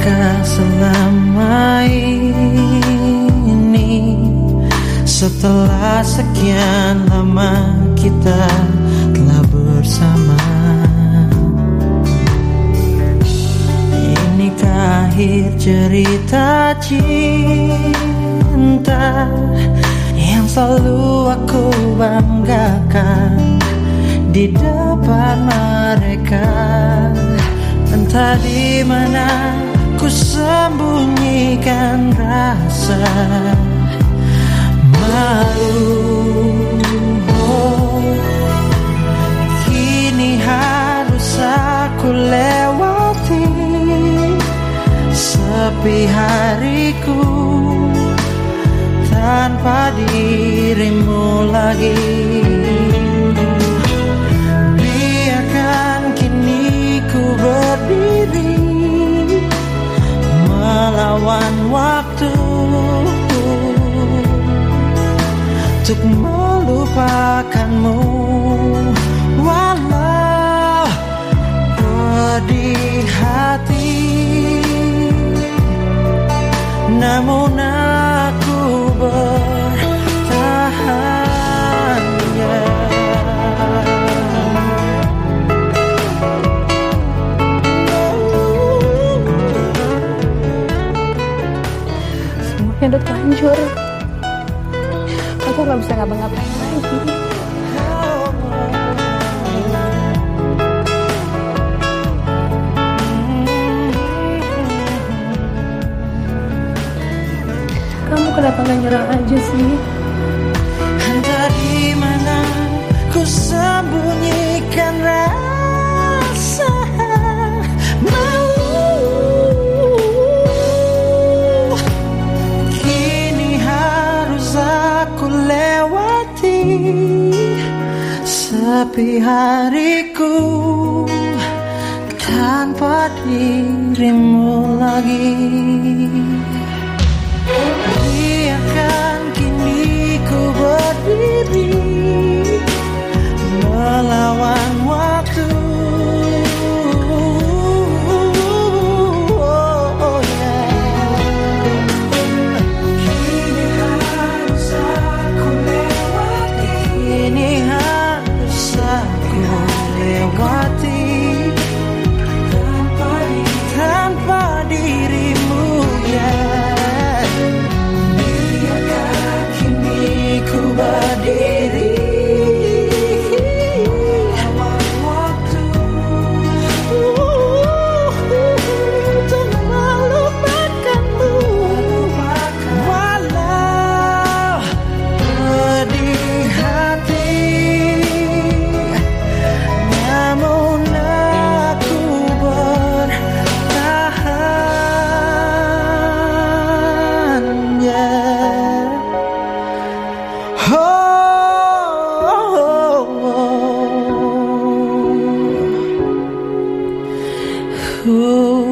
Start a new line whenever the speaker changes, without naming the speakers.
Benarkah selama ini Setelah sekian lama kita telah bersama? Inikah akhir cerita cinta Yang selalu aku banggakan Di depan mereka? Entah di mana ku sembunyikan rasa malu. Kini harus aku lewati Sepi hariku Tanpa dirimu lagi waktu untuk melupakanmu. Walau pedih hati namun
semuanya udah terlanjur. Aku nggak bisa ngapa-ngapain lagi. Kamu kenapa nggak nyerah aja sih?
Entah di mana Sepi hariku tanpa dirimu lagi. Biarkan kini ku berdiri Oh.